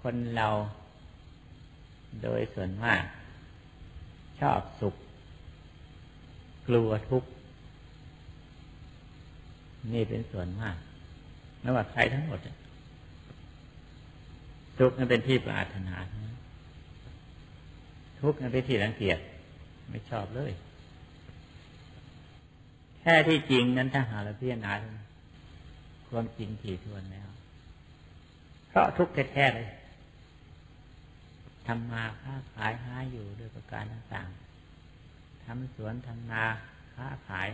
คนเราโดยส่วนมาก ชอบสุข กลัวทุกข์ นี่เป็นส่วนมากไม่ว่าใครทั้งหมด ทุกข์นั้นเป็นที่ปรารถนา ทุกข์นั้นเป็นที่รังเกียจไม่ชอบเลย แค่ที่จริงนั้นถ้าหาเราพิจารณาความจริงถี่ทวนแล้วเพราะทุกข์แท้ๆเลย ทำมาค้าขายหาอยู่ด้วยประการต่างๆทำสวนทำนาค้าขาย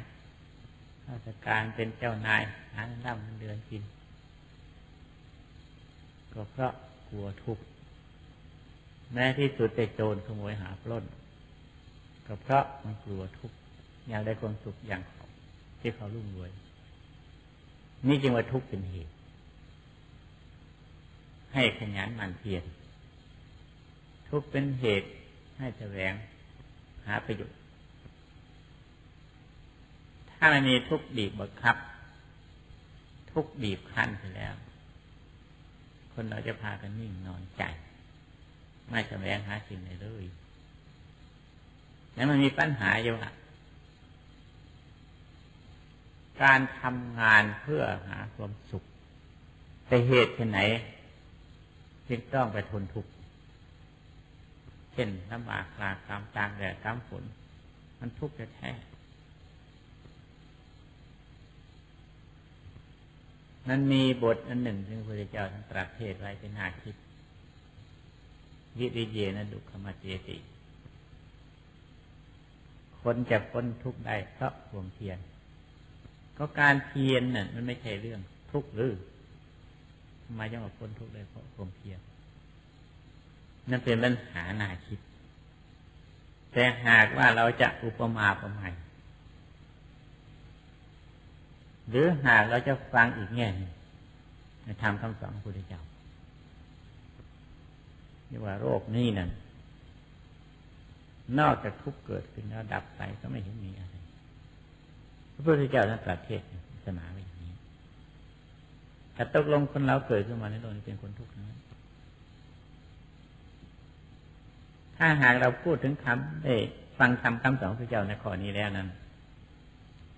ราชการเป็นเจ้านายหาเงินร่ำเงินเดือนกิน ก็เพราะกลัวทุกข์แม้ที่สุดแต่โจรขโมยหาปล้น ก็เพราะมันกลัวทุกข์อยากได้ความสุขอย่างเขาที่เขารุ่งรวย นี่จึงว่าทุกข์เป็นเหตุ ให้ขยันมันเพียร ทุกเป็นเหตุให้แสวงหาประโยชน์ ถ้ามันมีทุกบีบบังคับ ทุกบีบคั้นไปแล้ว คนเราจะพากันนิ่งนอนใจ ไม่แสวงหาสิ่งใดเลยแล้วมันมีปัญหาอยู่ว่าการทำงานเพื่อหาความสุข แต่เหตุที่ไหนจึงต้องไปทนทุกข์ เช่นลำบากลากตามตางแดดตามฝนมันทุกข์แท้นั้นมีบทอันหนึ่งที่พระพุทธเจ้าท่านตรัสเทศไว้เป็นนาคิด วิริเยนะดุขมาเจติ คนจะพ้นทุกข์ได้เพราะความเพียรก็การเพียรน่ะมันไม่ใช่เรื่องทุกข์หรือทำไมจะมาพ้นทุกข์ได้เพราะความเพียร นั่นเป็นปัญหาหนาคิด แต่หากว่าเราจะอุปมาประไมยหรือหากเราจะฟังอีกแง่นึงในธรรมคำสอนของพระพุทธเจ้าเรียกว่าโรคนี้นั่นนอกจากทุกเกิดขึ้นแล้วดับไปก็ไม่เห็นมีอะไร พระพุทธเจ้าท่านตรัสเทศสนาไว้อย่างนี้ถ้าตกลงคนเราเกิดขึ้นมาในโลกนี้เป็นคนทุกข์นั้น ถ้าหากเราพูดถึงคำได้ฟังคำคำสอนพระเจ้าในข้อนี้แล้วนั้น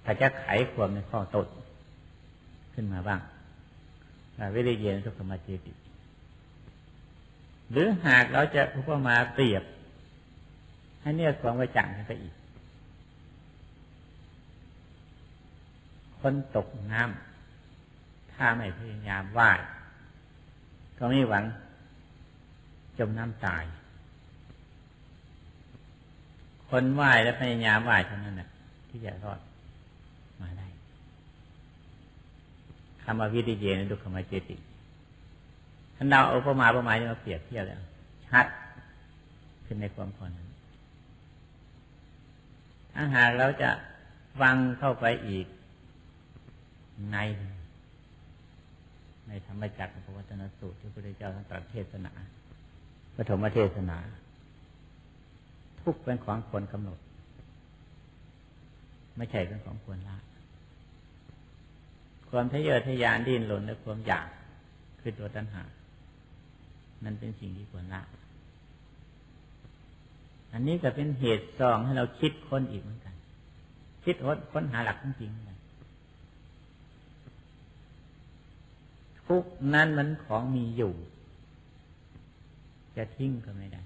ถ้าจะไขความในข้อตดขึ้นมาบ้างวิริเยนสุขมาเจติ หรือหากเราจะอุปมาเปรียบ ให้เนี่ยความไว้จังไปอีก คนตกน้ำถ้าไม่พยายามว่าย ก็ไม่หวังจมน้ำตาย คนว่ายและพยายามว่ายเท่านั้นนะที่จะรอดมาได้คำว่าวิริเยนดุขมาเจติท่านเราเอาประมาประมาณมาเปรียบเทียบแล้วชัดขึ้นในความพอนั้นถ้าหากเราจะฟังเข้าไปอีกใน ในธรรมจักรพระวัฒนสูตรที่พระพุทธเจ้าท่านตรัสเทศนาปฐมเทศนา ทุกเป็นของควรกำหนด ไม่ใช่เป็นของควรละ ความทะเยอทะยานดิ้นรนและความอยากคือตัวตัณหา นั่นเป็นสิ่งที่ควรละ อันนี้ก็เป็นเหตุสองให้เราคิดค้นอีกเหมือนกัน คิดค้นหาหลักจริงๆทุกนั้นมันของมีอยู่ จะทิ้งก็ไม่ได้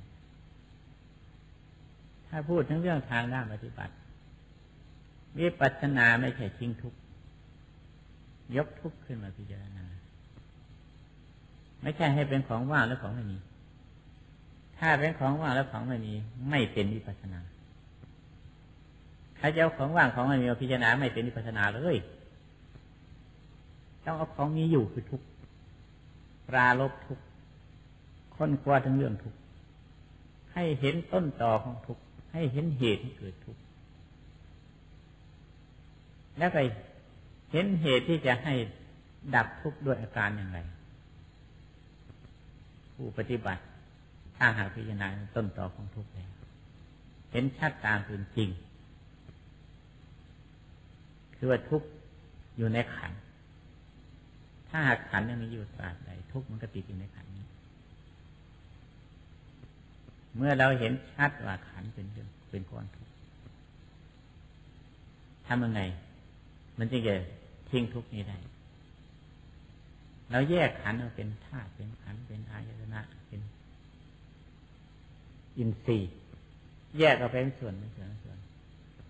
ถ้าพูดถึงเรื่องทางด้านปฏิบัติ วิปัสสนาไม่ใช่ทิ้งทุก ยกทุกขึ้นมาพิจารณา ไม่ใช่ให้เป็นของว่างแล้วของไม่มี ถ้าเป็นของว่างแล้วของไม่มี ไม่เป็นวิปัสนาถ้าจะเอาของว่างของไม่มีมาพิจารณาไม่เป็นวิปัสนาเลยต้องเอาของมีอยู่คือทุกปราลบทุกค้นคว้าทั้งเรื่องทุกให้เห็นต้นต่อของทุก ให้เห็นเหตุที่เกิดทุกข์แล้วไปเห็นเหตุที่จะให้ดับทุกข์ด้วยอาการอย่างไร ผู้ปฏิบัติถ้าหากพิจารณาต้นตอของทุกข์แล้วเห็นชัดตามเป็นจริง คือว่าทุกข์อยู่ในขัน ถ้าหากขันยังมีอยู่ตราบใดทุกข์มันก็ติดอยู่ในขัน เมื่อเราเห็นชัดว่าขันเป็นเป็นก้อนทุกข์ทำยังไง มันจะเกิดทิ้งทุกข์นี้ได้เราแยกขันออกเป็นธาตุเป็นขันเป็นอายตนะเป็น อินทรีย์ แยกออกเป็นส่วนเป็นส่วนส่วน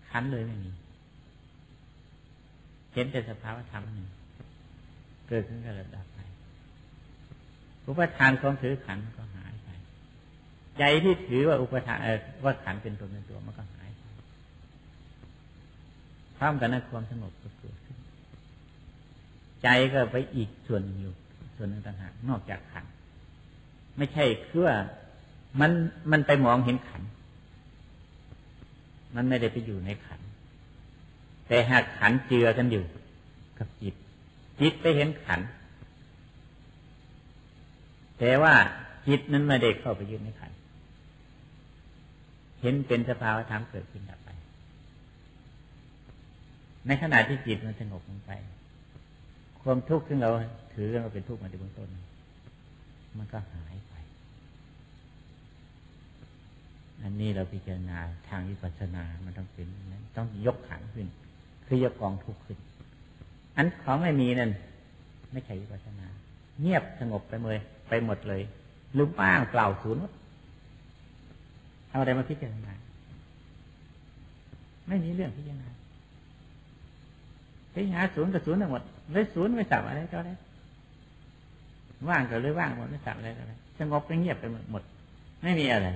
ขันเลยไม่มีเห็นแต่สภาวธรรมหนึ่งเกิดขึ้นกับระดับไปอุปทานของถือขันก็หาย ใจที่ถือว่าอุปทานว่าขันเป็นตัวเป็นตัวมันก็หายพร้อมกันนั้นความสงบก็เกิดขึ้น ใจก็ไปอีกส่วนอยู่ส่วนหนึ่งต่างหากนอกจากขันไม่ใช่คือว่ามันมันไปมองเห็นขัน มันไม่ได้ไปอยู่ในขัน แต่หากขันเจือกันอยู่ กับจิต จิตไปเห็นขัน แต่ว่าจิตนั้นไม่ได้เข้าไปยึดในขัน เห็นเป็นสภาวะธรรมเกิดขึ้นดับไป ในขณะที่จิตมันสงบลงไป ความทุกข์ที่เราถือกันว่าเป็นทุกข์มาในเบื้องต้น มันก็หายไป อันนี้เราพิจารณาทางวิปัสสนา มันต้องเป็นต้องยกขันขึ้น คือยกกองทุกข์ขึ้น อันของไม่มีนั่นไม่ใช่วิปัสสนา เงียบสงบไปเลยไปหมดเลยลืมบ้างเปล่าศูนย์ เอาอะไรมาพิจารณาไม่มีเรื่องพิจารณาไปหาศูนย์กับศูนย์ทั้งหมดเลยศูนย์ไม่สับอะไรก็ได้ว่างก็เลยว่างหมดไม่สับอะไรก็ได้สงบไปเงียบไปหมด ไม่มีอะไร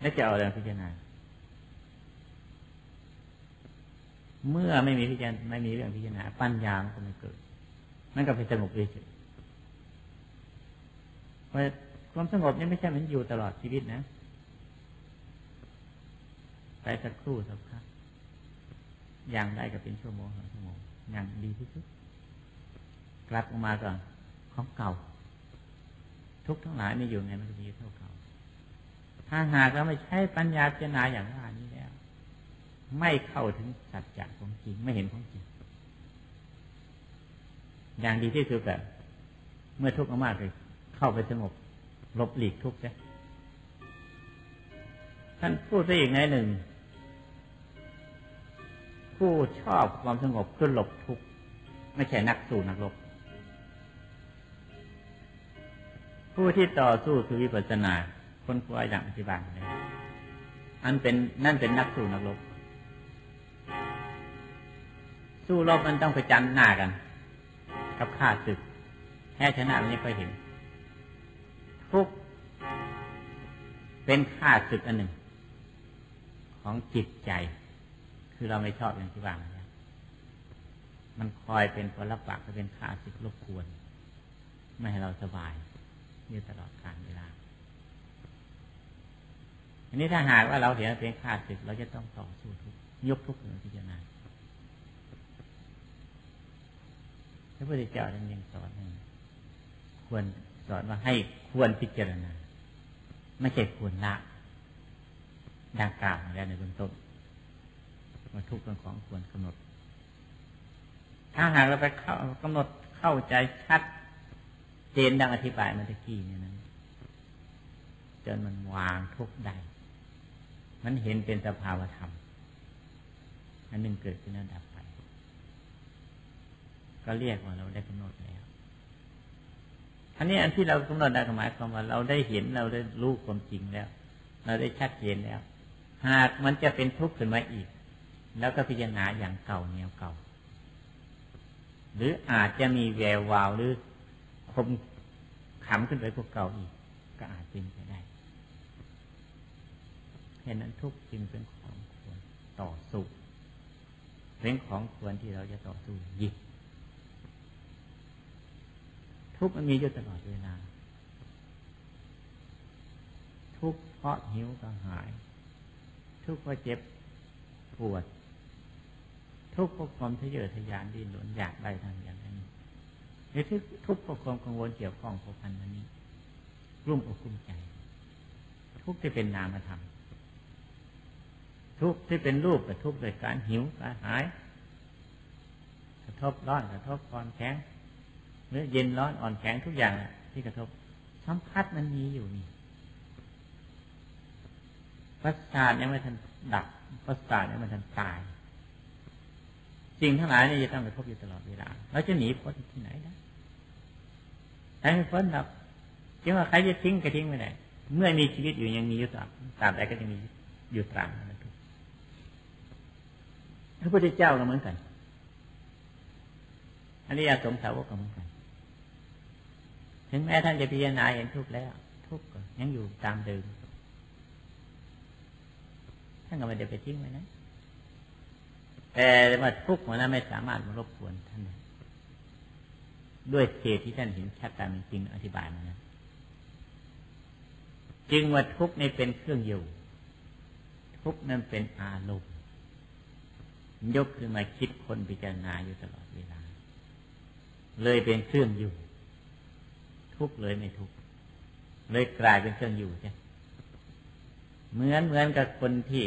แล้วจะเอาอะไรพิจารณา เมื่อไม่มีพิจารณาไม่มีเรื่องพิจารณาปัญญาก็ไม่เกิดมันก็ไปสงบเฉยเพราะความสงบนี่ไม่ใช่มันอยู่ตลอดชีวิตนะ ไปสักครู่สักพักอย่างได้ก็เป็นชั่วโมงสองชั่วโมงอย่างดีที่สุด กลับออกมาก่อนของเก่า ทุกทั้งหลายมีอยู่ในมันก็ดีเท่าเก่า ถ้าหากเราไม่ใช้ปัญญาเจนาอย่างว่านี้แล้ว ไม่เข้าถึงสัจจะของจริงไม่เห็นของจริงอย่างดีที่สุดแบบเมื่อทุกข์มากเลยเข้าไปสงบลบหลีกทุกข์ใช่ ท่านพูดไปอีกในหนึ่ง ผู้ชอบความสงบก็หลบทุกข์ไม่ใช่นักสู้นักรบผู้ที่ต่อสู้คือวิปัสสนาคนควาอย่างอธิบายอันเป็นนั่นเป็นนักสู้นักรบสู้รบมันต้องไปจันหน้ากัน กับข้าศึกแค่ชนะมันไม่ค่อยเห็นทุกเป็นค่าศึกอันหนึ่ง ของจิตใจ คือเราไม่ชอบอย่างที่ว่ามาแล้วมันคอยเป็นผลลัพธ์เป็นคาศึกรบกวนไม่ให้เราสบายอยู่ตลอดการเวลาอันนี้ถ้าหากว่าเราเห็นเป็นคาศึกเราจะต้องต่อสู้ทุกยกทุกข์พิจารณาพระพุทธเจ้าท่านยังสอนควรสอนว่าให้ควรพิจารณา ไม่ใช่ควรละ ดังกล่าวแล้วในเบื้องต้นว่าทุกข์เป็นของควรกำหนด ถ้าหากเราไปเข้ากำหนดเข้าใจชัดเจนดังอธิบายเมื่อกี้เนี่ยนั้นจนมันวางทุกข์ได้มันเห็นเป็นสภาวธรรม อันหนึ่งเกิดขึ้นแล้วดับไป ก็เรียกว่าเราได้กำหนดแล้วอันนี้อันที่เรากำหนดได้หมายความว่าเราได้เห็นเราได้รู้ความจริงแล้ว เราได้ชัดเจนแล้ว หากมันจะเป็นทุกข์ขึ้นมาอีก แล้วก็พิจารณาอย่างเก่าแนวเก่า หรืออาจจะมีแวววาวหรือคมขำขึ้นไปกว่าเก่าอีก ก็อาจเป็นไปได้เห็นนั้นทุกข์จึงเป็นของควรต่อสู้เป็นของควรที่เราจะต่อสู้ยิบทุกข์มันมีอยู่ตลอดเวลา ทุกข์เพราะหิวก็หาย ทุกเพราะเจ็บปวด ทุกเพราะความทะเยอทะยานดิ้นรนอยากได้ทางอย่างนี้หรือทุกทุกเพราะความกังวลเกี่ยวข้องกับพันอันนี้ รุ่มอกรุ่มใจ ทุกข์ที่เป็นนามธรรมทุกข์ที่เป็นรูปกับทุกข์โดยการหิวกระหาย กระทบร้อนกระทบคอนแข็งหรือเย็นร้อนอ่อนแข็งทุกอย่างที่กระทบสัมผัสมันมีอยู่นี่ ประสาทยังไม่ทันดับประสาทยังไม่ทันตายสิ่งทั้งหลายนี่จะต้องไปพบอยู่ตลอดเวลาเราจะหนีพ้นที่ไหนได้แต่ไม่พ้นหรอกจึงว่าใครจะทิ้งก็ทิ้งไม่ได้เมื่อมีชีวิตอยู่ยังมีอยู่ตราบตราบใดก็จะมีอยู่ตราบนั้นทุกพระพุทธเจ้าก็เหมือนกันอริยสงสาวกก็เหมือนกัน ถึงแม้ท่านจะพิจารณาเห็นทุกข์แล้ว ทุกข์ก็ยังอยู่ตามเดิม ท่านก็ไม่ได้ไปทิ้งไว้นะแต่ว่าทุกข์มันไม่สามารถมารบกวนท่านด้วยเหตุที่ท่านเห็นชัดตามจริงอธิบายมานะจึงว่าทุกข์นี้เป็นเครื่องอยู่ ทุกข์นั้นเป็นอารมณ์ยกขึ้นมาคิดคนพิจารณาอยู่ตลอดเวลา เลยเป็นเครื่องอยู่ ทุกข์เลยไม่ทุกข์เลยกลายเป็นเครื่องอยู่ใช่ เหมือนเหมือนกับคนที่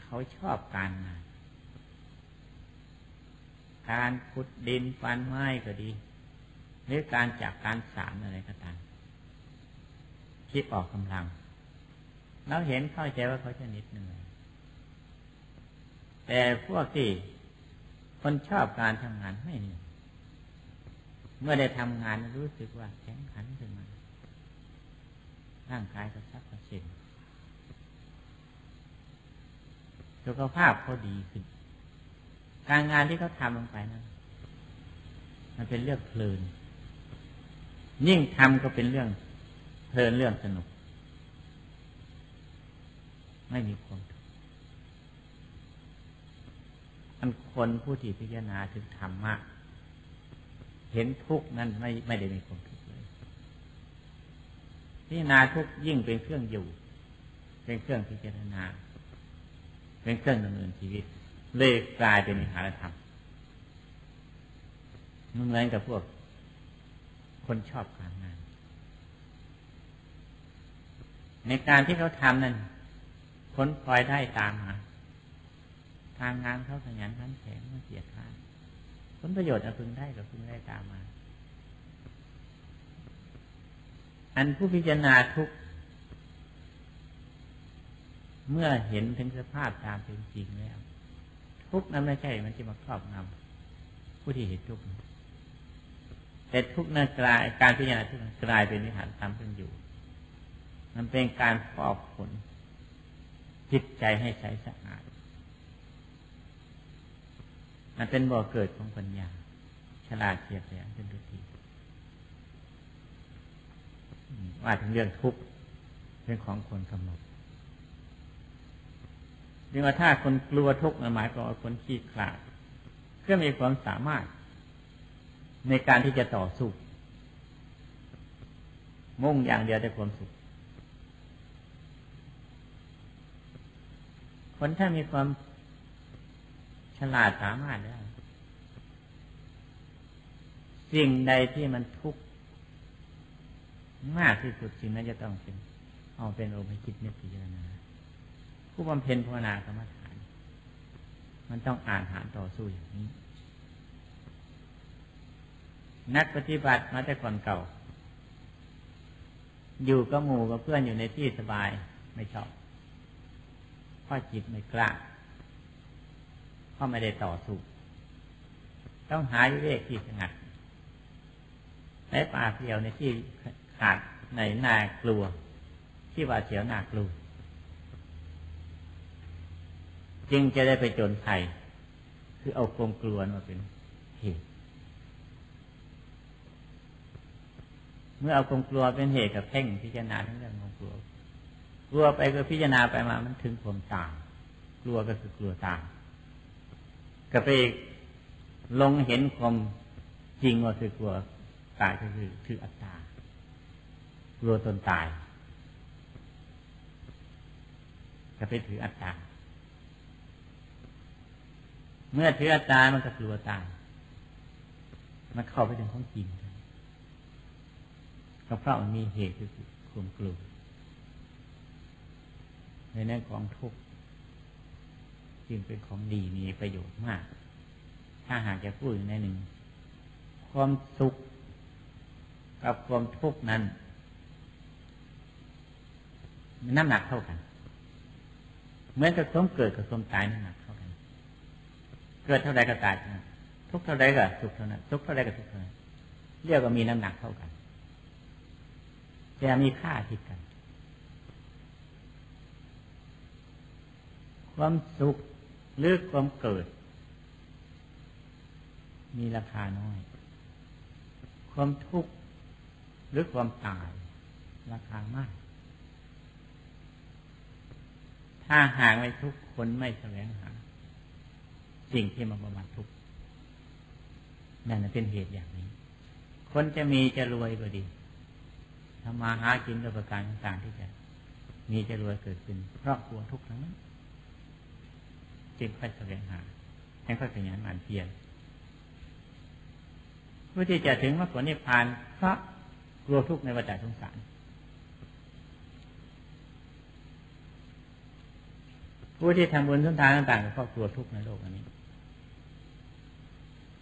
เขาชอบการงาน การขุดดินฟันไม้ก็ดี หรือการจากการสารอะไรก็ตามคิดออกกำลัง เราเห็นเข้าใจว่าเขาจะนิดหนึ่งแต่พวกที่คนชอบการทำงานไม่เหนื่อยเมื่อได้ทำงานรู้สึกว่าแข็งขันขึ้นมา ร่างกายกระชับกระเฉงสุขภาพเขาดีขึ้น การงานที่เขาทำลงไปนั้นมันเป็นเรื่องเพลิน ยิ่งทำก็เป็นเรื่องเพลินเรื่องสนุก ไม่มีความทุกข์อันคนผู้ที่พิจารณาถึงธรรมะเห็นทุกข์นั้นไม่ไม่ได้มีความทุกข์ พิจารณาทุกยิ่งเป็นเครื่องอยู่ เป็นเครื่องพิจารณา เป็นเครื่องดำเนินชีวิต เลยกลายเป็นนิหารธรรมมันเหมือนกับพวก คนชอบการงาน ในการที่เขาทำนั้นผลพลอยได้ตามมาทางงานเขาขยันขันแข็งไม่เสียค่านผลประโยชน์จะพึงได้ก็พึงได้ตามมา อันผู้พิจารณาทุกเมื่อเห็นถึงสภาพตามเป็นจริงแล้ว ทุกนั้นไม่ใช่มันจะมาครอบงำผู้ที่เห็นทุกแต่ทุกนั้นกลายการพิจารณาทุกกลายเป็นวิหารตามเป็นอยู่ มันเป็นการฟอกผลจิตใจให้ใสสะอาด มันเป็นบ่อเกิดของปัญญา ฉลาดเฉียบแหลมเป็นทุกที ว่าถึงเรื่องทุกข์เป็นของคนกำหนดเรียกว่าถ้าคนกลัวทุกข์หมายความว่าคนขี้ขลาดเพื่อมีความสามารถ ในการที่จะต่อสู้มุ่งอย่างเดียวแต่ความสุข คนถ้ามีความฉลาดสามารถได้สิ่งใดที่มันทุกข์ มากที่สุดสิ่งนั้นจะต้องเป็นเอาเป็นโอภคิดนึกพิจารณาผู้บำเพ็ญภาวนากรรมฐาน มันต้องอ่านหานต่อสู้อย่างนี้ นักปฏิบัติมาแต่ก่อนเก่า อยู่กับหมู่กับเพื่อนอยู่ในที่สบายไม่ชอบราะจิตไม่กล้าเพราะไม่ได้ต่อสู้ต้องหาวิเวกที่สงัดในป่าเปลี่ยวในที่ ขาดในนากลัว ที่ว่าเสียวนากลัว จึงจะได้ไปจนไทยคือเอาความกลัวมาเป็นเหตุ เมื่อเอาความกลัวเป็นเหตุกับเพ่งพิจารณาทั้งเรื่องความกลัว กลัวไปก็พิจารณาไปมามันถึงความตายกลัวก็คือกลัวตายก็ไปลงเห็นความจริงว่าคือกลัวตายก็คือคืออัตตา กลัวตนตายก็ไปถืออัตตา เมื่อถืออัตตา มันก็กลัวตายมันเข้าไปถึงของจริงก็เพราะมันมีเหตุคือความกลัวในแง่ของทุกข์จึงเป็นของดีมีประโยชน์มาก ถ้าหากจะพูดในหนึ่ง ความสุขกับความทุกข์นั้น น้ำหนักเท่ากัน เหมือนกับสมเกิดกับสมตายน้ำหนักเท่ากัน เกิดเท่าใดก็ตายทุกเท่าใดก็ทุกเท่านั้นทุกเท่าใดก็ทุกเท่านั้นเรียกว่ามีน้ำหนักเท่ากัน แต่มีค่าทิดกัน ความสุขหรือความเกิด มีราคาน้อย ความทุกข์หรือความตาย ราคามาก ถ้าห่างไม่ทุกคนไม่แสวงหา สิ่งที่มาบำบัดทุกนั่นเป็นเหตุอย่างนี้ คนจะมีจะรวยก็ดีทำมาหากินด้วยประการต่างๆที่จะ มีจะรวยเกิดขึ้น เพราะกลัวทุกข์ทั้งนั้นจึงค่อยแสวงหาแห่งค่อยขยันหมั่นเพียรผู้ที่จะถึงมรรคผลนิพพานเพราะกลัวทุกข์ในวัฏสงสาร ผู้ที่ทำบุญทุนทานต่างๆก็กลัวทุกข์ในโลกอันนี้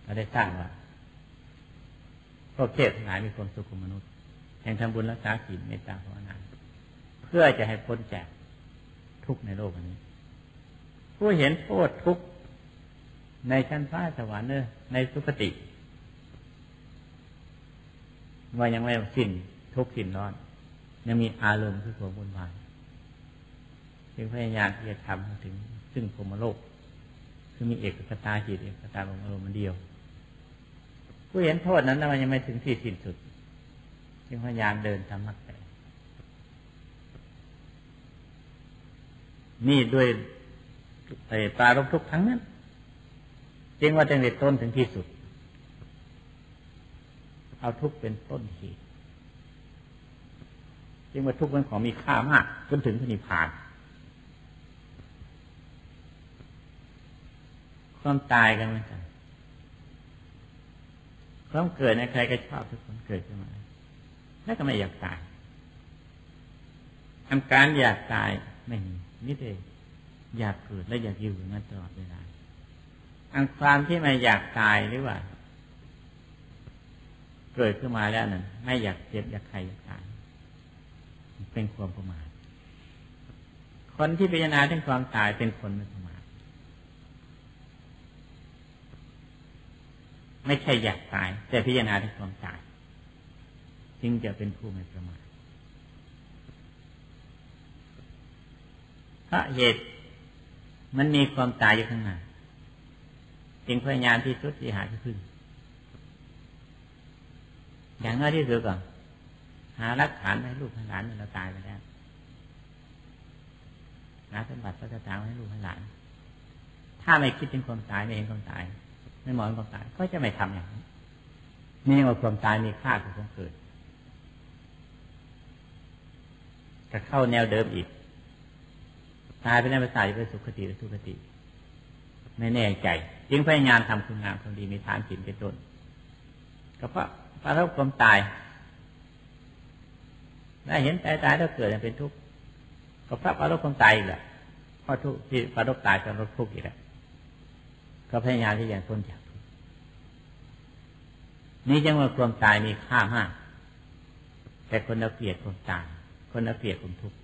เราได้สร้างว่าพวกเทพทั้งหลายมีความสุขของมนุษย์แห่งทำบุญรักษาศีลเมตตาภาวนาเพื่อจะให้พ้นจากทุกข์ในโลกอันนี้ ผู้เห็นโทษทุกข์ในชั้นฟ้าสวรรค์เนอในสุคติว่ายังไม่สิ้นทุกข์สิ้นร้อน ยังมีอารมณ์ที่ขัวบุญวาย จึงพยายามที่จะทำถึงซึ่งพรมโลก คือมีเอกกตาจิตเอกกตาลมอารมณ์มันเดียว ผู้เห็นโทษนั้นมันยังไม่ถึงที่สิ้นสุด จึงพยายามเดินทำมรรคแปนี่ด้วยไอ้ปลารบทุกทั้งนั้นจึงว่าจังเด็ดต้นถึงที่สุด เอาทุกเป็นต้นเหตุจึงว่าทุกเป็นของมีค่ามากจนถึงพระนิพพาน ความตายกันเหมือนกันความเกิดในใครก็ชอบทุกคนเกิดขึ้นมาแล้วก็ไม่อยากตายทำการอยากตายไม่มีนิดเองอยากเกิดและอยากอยู่นั้นตลอดเวลาอันความที่ไม่อยากตายหรือว่า เกิดขึ้นมาแล้วนั่นไม่อยากเจ็บอยากใครอยากตายเป็นความประมาทคนที่พิจารณาถึงความตายเป็นคนไม่ประมาท ไม่ใช่อยากตาย แต่พิจารณาถึงความตาย จึงจะเป็นผู้ไม่ประมาทพระเหตุมันมีความตายอยู่ข้างหน้าจึงพยายามที่สุดที่หาที่พึ่งอย่างน้อยที่สุดก่อนหารักฐานให้ลูกให้หลานเราตายไปแล้วหาสมบัติพระจะตามให้ลูกให้หลาน ถ้าไม่คิดถึงความตายไม่เห็นความตาย ไม่มองความตายก็จะไม่ทำอย่างนี้นี่ว่าความตายมีค่ากว่าความเกิดจะเข้าแนวเดิมอีก ตายไปในภาษาจะไปสุขติหรือทุกติ ไม่แน่ใจ จึงพยายามทำคุณงามความดีมีทานศีลเป็นต้นก็เพราะพระความตายได้เห็นตายตายแล้วเกิดเป็นทุกข์ก็เพราะพระรบความตายอีกแหละเพราะทุกข์ที่พระรบตายจะรบทุกข์อีกแหละ ก็พยายามที่จะพ้นจากทุกข์นี่จังว่าความตายมีค่ามาก แต่คนเราเกลียดความตาย คนละเปียกคนทุกข์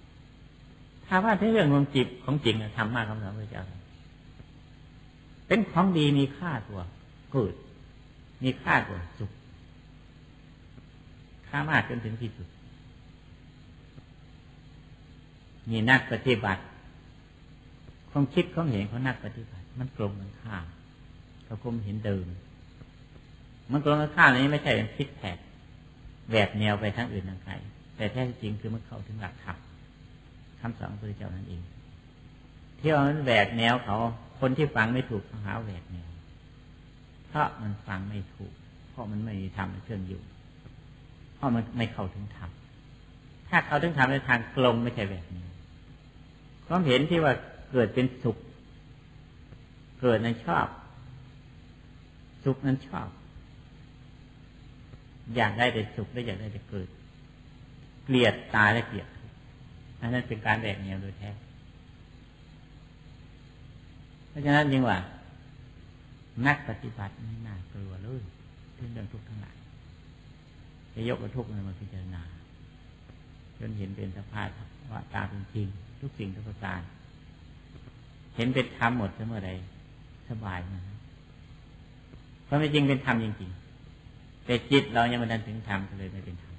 ถ้าว่าในเรื่องของจิตของจริงทำมากคำสอนพระเจ้าเป็นของดีมีค่ากว่าเกิด มีค่ากว่าสุขค่ามากจนถึงที่สุดมีนักปฏิบัติความคิดความเห็นของนักปฏิบัติ มันตรงกันข้าม กับคมเห็นเดิม มันตรงกันข้ามนี้ไม่ใช่เป็นคิดแผกแบบแนวไปทั้งอื่นทางไกลแต่แท้จริงคือมันเข้าถึงหลักธรรมคำสอนพระเจ้านั่นเองเที่ยวนั้นแหวกแนวเขา คนที่ฟังไม่ถูกเขาหาแหวกแนวเพราะมันฟังไม่ถูก เพราะมันไม่มีธรรมเครื่องอยู่ เพราะมันไม่เข้าถึงธรรมถ้าเข้าถึงธรรมในทางตรงไม่ใช่แบบนี้ความเห็นที่ว่าเกิดเป็นสุข เกิดนั้นชอบ สุขนั้นชอบ อยากได้แต่สุขและอยากได้แต่เกิด เกลียดตายและเกลียดอันนั้นเป็นการแบกเหนียวโดยแท้ เพราะฉะนั้นยิ่งว่า นักปฏิบัติไม่น่ากลัวเลยถึงเรื่องทุกข์ทั้งหลายจะยกกระทุกข์มาพิจารณา จนเห็นเป็นสภาพว่าตามเป็นจริง ทุกสิ่งทุกประการเห็นเป็นธรรมหมดเสมอใดสบายนะ เพราะไม่จริงเป็นธรรมจริงๆแต่จิตเรายังไม่ดันถึงธรรมก็เลยไม่เป็นธรรม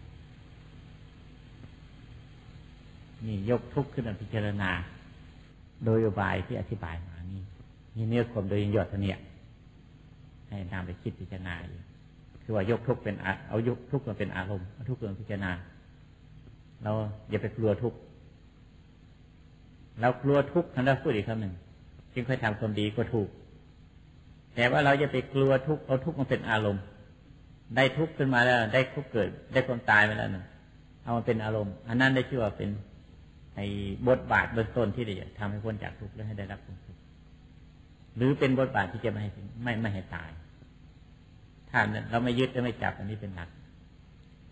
นี่ยกทุกข์ขึ้นมาพิจารณา โดยอบายที่อธิบายมานี่นี่เนื้อความโดยยอดเนี่ยให้นำไปคิดพิจารณาอยู่คือว่ายกทุกข์เป็นเอายกทุกข์มาเป็นอารมณ์ทุกข์มาพิจารณา เราอย่าไปกลัวทุกข์เรากลัวทุกข์ท่านได้พูดอีกคำหนึ่งจึงค่อยทำความดีก็ถูก แต่ว่าเราจะไปกลัวทุกข์เอาทุกข์มาเป็นอารมณ์ ได้ทุกข์ขึ้นมาแล้ว ได้ทุกข์เกิด ได้ความตายมาแล้วนึ่งเอามาเป็นอารมณ์ อันนั้นได้ชื่อว่าเป็นไอ้บทบาทเบื้องต้นที่จะทำให้พ้นจากทุกข์และให้ได้รับความสุขหรือเป็นบทบาทที่จะไม่ให้ไม่ไม่ให้ตาย ถ้าเราไม่ยึดและไม่จับอันนี้เป็นหลัก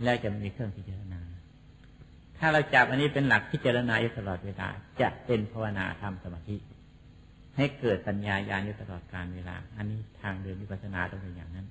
แล้วจะมีเครื่องพิจารณา ถ้าเราจับอันนี้เป็นหลักพิจารณาอยู่ตลอดเวลาจะเป็นภาวนาทำสมาธิ ให้เกิดปัญญาญาณอยู่ตลอดการเวลา อันนี้ทางเดินวิปัสสนาต้องเป็นอย่างนั้น